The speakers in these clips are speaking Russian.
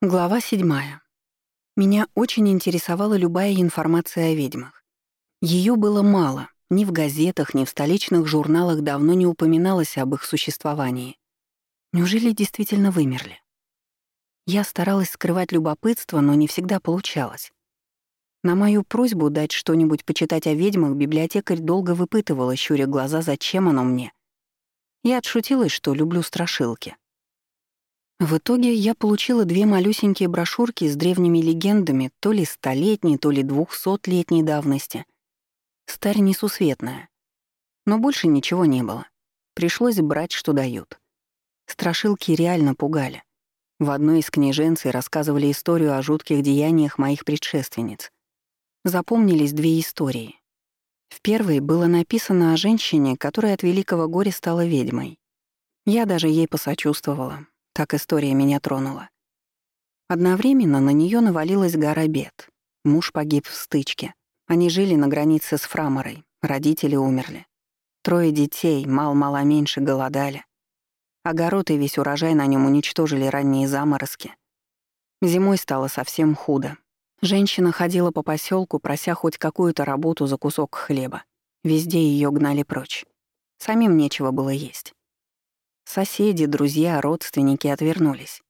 Глава седьмая. Меня очень интересовала любая информация о ведьмах. Ее было мало, ни в газетах, ни в столичных журналах давно не упоминалось об их существовании. Неужели действительно вымерли? Я старалась скрывать любопытство, но не всегда получалось. На мою просьбу дать что-нибудь почитать о ведьмах библиотекарь долго выпытывала, щуря глаза, зачем оно мне. Я отшутилась, что люблю страшилки. В итоге я получила две малюсенькие брошюрки с древними легендами то ли столетней, то ли двухсотлетней давности. Старь несусветная. Но больше ничего не было. Пришлось брать, что дают. Страшилки реально пугали. В одной из книженцей рассказывали историю о жутких деяниях моих предшественниц. Запомнились две истории. В первой было написано о женщине, которая от великого горя стала ведьмой. Я даже ей посочувствовала, так история меня тронула. Одновременно на нее навалилась гора бед. Муж погиб в стычке. Они жили на границе с Фраморой. Родители умерли. Трое детей, мал-мало меньше, голодали. Огород и весь урожай на нем уничтожили ранние заморозки. Зимой стало совсем худо. Женщина ходила по поселку, прося хоть какую-то работу за кусок хлеба. Везде ее гнали прочь. Самим нечего было есть. Соседи, друзья, родственники отвернулись.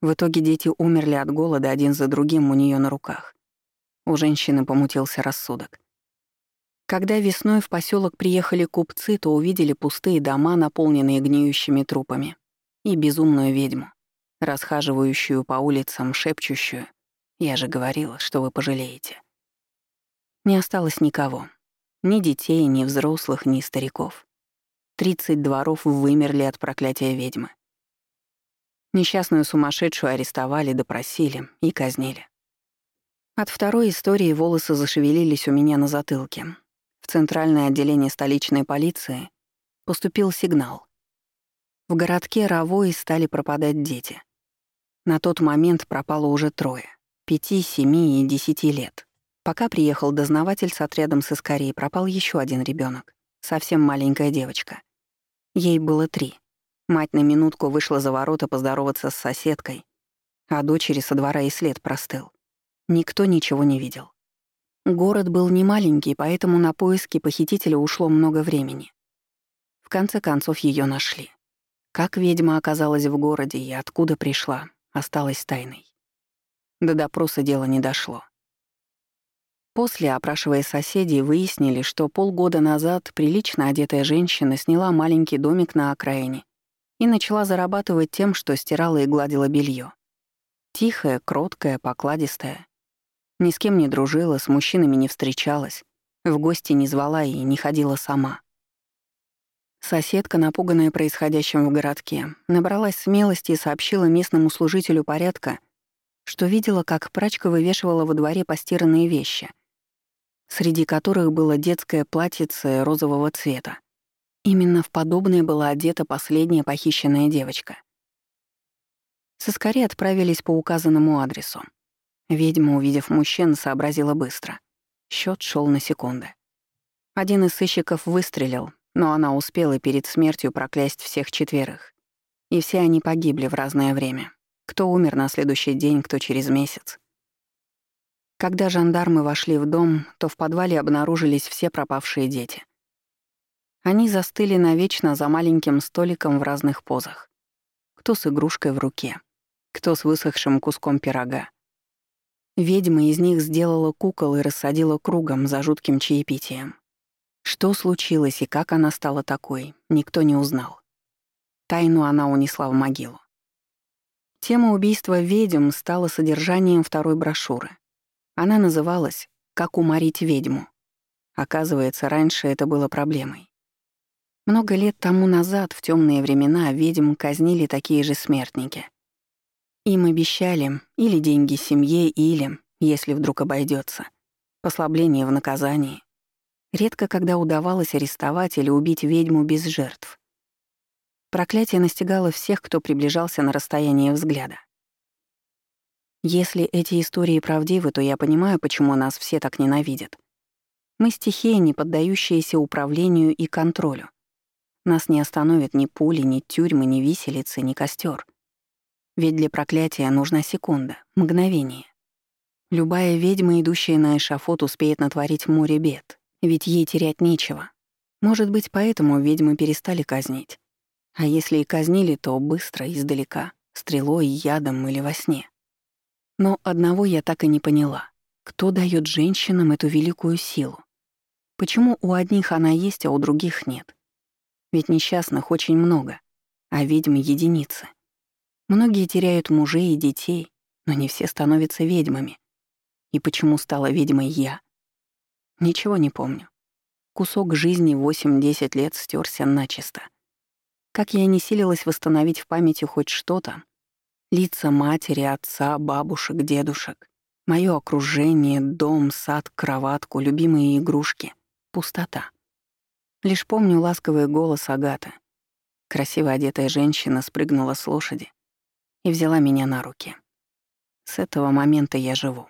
В итоге дети умерли от голода один за другим у нее на руках. У женщины помутился рассудок. Когда весной в поселок приехали купцы, то увидели пустые дома, наполненные гниющими трупами, и безумную ведьму, расхаживающую по улицам, шепчущую «Я же говорила, что вы пожалеете». Не осталось никого. Ни детей, ни взрослых, ни стариков. Тридцать дворов вымерли от проклятия ведьмы. Несчастную сумасшедшую арестовали, допросили и казнили. От второй истории волосы зашевелились у меня на затылке. В центральное отделение столичной полиции поступил сигнал. В городке Равой стали пропадать дети. На тот момент пропало уже трое — пяти, семи и десяти лет. Пока приехал дознаватель с отрядом с Искарии, пропал еще один ребенок, совсем маленькая девочка. Ей было три. Мать на минутку вышла за ворота поздороваться с соседкой, а дочери со двора и след простыл. Никто ничего не видел. Город был не маленький, поэтому на поиски похитителя ушло много времени. В конце концов ее нашли. Как ведьма оказалась в городе и откуда пришла, осталось тайной. До допроса дело не дошло. После, опрашивая соседей, выяснили, что полгода назад прилично одетая женщина сняла маленький домик на окраине и начала зарабатывать тем, что стирала и гладила белье. Тихая, кроткая, покладистая. Ни с кем не дружила, с мужчинами не встречалась, в гости не звала и не ходила сама. Соседка, напуганная происходящим в городке, набралась смелости и сообщила местному служителю порядка, что видела, как прачка вывешивала во дворе постиранные вещи — среди которых было детское платьице розового цвета. Именно в подобное была одета последняя похищенная девочка. Соскари отправились по указанному адресу. Ведьма, увидев мужчин, сообразила быстро. Счет шел на секунды. Один из сыщиков выстрелил, но она успела перед смертью проклясть всех четверых. И все они погибли в разное время. Кто умер на следующий день, кто через месяц. Когда жандармы вошли в дом, то в подвале обнаружились все пропавшие дети. Они застыли навечно за маленьким столиком в разных позах. Кто с игрушкой в руке, кто с высохшим куском пирога. Ведьма из них сделала кукол и рассадила кругом за жутким чаепитием. Что случилось и как она стала такой, никто не узнал. Тайну она унесла в могилу. Тема убийства ведьм стала содержанием второй брошюры. Она называлась «Как уморить ведьму». Оказывается, раньше это было проблемой. Много лет тому назад, в темные времена, ведьм казнили такие же смертники. Им обещали или деньги семье, или, если вдруг обойдется, послабление в наказании. Редко когда удавалось арестовать или убить ведьму без жертв. Проклятие настигало всех, кто приближался на расстояние взгляда. Если эти истории правдивы, то я понимаю, почему нас все так ненавидят. Мы стихии, не поддающиеся управлению и контролю. Нас не остановят ни пули, ни тюрьмы, ни виселицы, ни костер. Ведь для проклятия нужна секунда, мгновение. Любая ведьма, идущая на эшафот, успеет натворить море бед, ведь ей терять нечего. Может быть, поэтому ведьмы перестали казнить. А если и казнили, то быстро, издалека, стрелой, ядом или во сне. Но одного я так и не поняла. Кто дает женщинам эту великую силу? Почему у одних она есть, а у других нет? Ведь несчастных очень много, а ведьмы — единицы. Многие теряют мужей и детей, но не все становятся ведьмами. И почему стала ведьмой я? Ничего не помню. Кусок жизни 8-10 лет стерся начисто. Как я не силилась восстановить в памяти хоть что-то, лица матери, отца, бабушек, дедушек, мое окружение, дом, сад, кроватку, любимые игрушки — пустота. Лишь помню ласковый голос Агаты. Красиво одетая женщина спрыгнула с лошади и взяла меня на руки. С этого момента я живу.